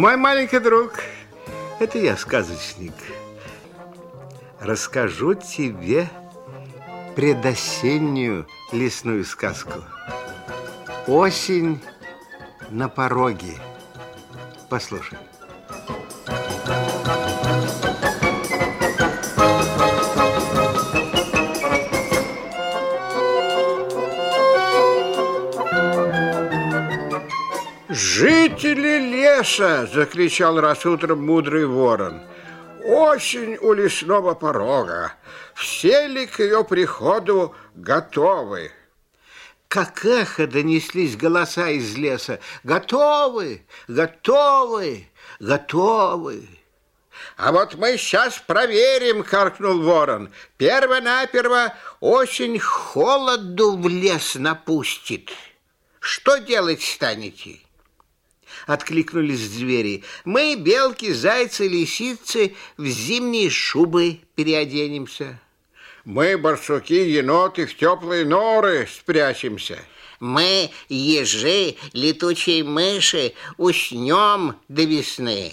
Мой маленький друг, это я, сказочник. Расскажу тебе предосеннюю лесную сказку. Осень на пороге. Послушай. «Жители леса!» – закричал раз утром мудрый ворон. «Осень у лесного порога. Все ли к ее приходу готовы?» Как эхо донеслись голоса из леса. «Готовы! Готовы! Готовы!» «А вот мы сейчас проверим!» – каркнул ворон. «Перво-наперво осень холоду в лес напустит. Что делать станете?» Откликнулись звери. Мы, белки, зайцы, лисицы, в зимние шубы переоденемся. Мы, барсуки, еноты, в теплые норы спрячемся. Мы, ежи, летучие мыши, уснем до весны.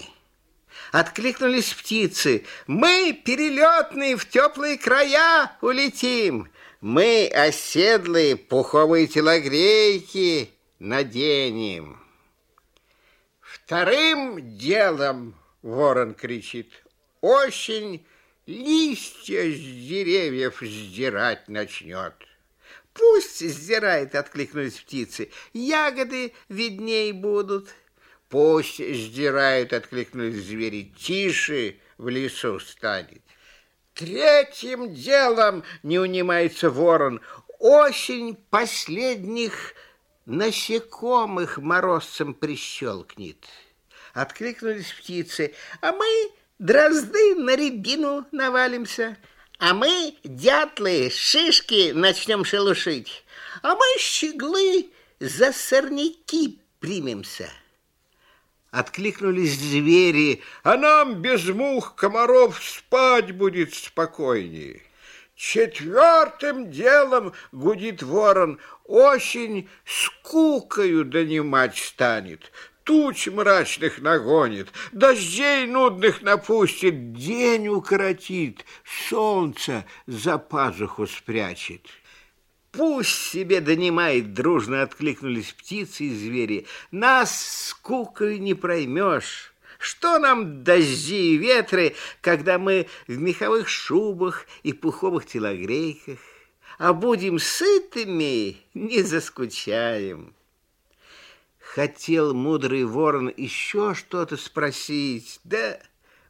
Откликнулись птицы. Мы, перелетные, в теплые края улетим. Мы, оседлые, пуховые телогрейки наденем. Вторым делом, ворон кричит, осень листья с деревьев сдирать начнет. Пусть сдирает, откликнулись птицы, ягоды видней будут. Пусть сдирают, откликнулись звери, тише в лесу станет. Третьим делом, не унимается ворон, осень последних насекомых морозцем прищелкнет. Откликнулись птицы, а мы, дрозды, на рябину навалимся, а мы, дятлы, шишки начнем шелушить, а мы, щеглы, за сорняки примемся. Откликнулись звери, а нам без мух, комаров спать будет спокойнее. Четвертым делом, гудит ворон, осень скукою донимать станет, туч мрачных нагонит, дождей нудных напустит, день укоротит, солнце за пазуху спрячет. Пусть себе донимает, дружно откликнулись птицы и звери, нас скукой не проймешь. Что нам дожди и ветры, когда мы в меховых шубах и пуховых телогрейках? А будем сытыми, не заскучаем. Хотел мудрый ворон еще что-то спросить, да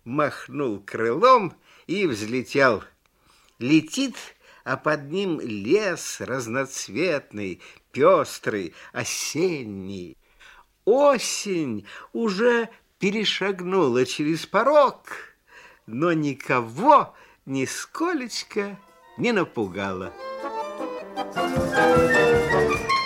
махнул крылом и взлетел. Летит, а под ним лес разноцветный, пестрый, осенний. Осень уже перешагнула через порог, но никого нисколечко не напугала. Thank you.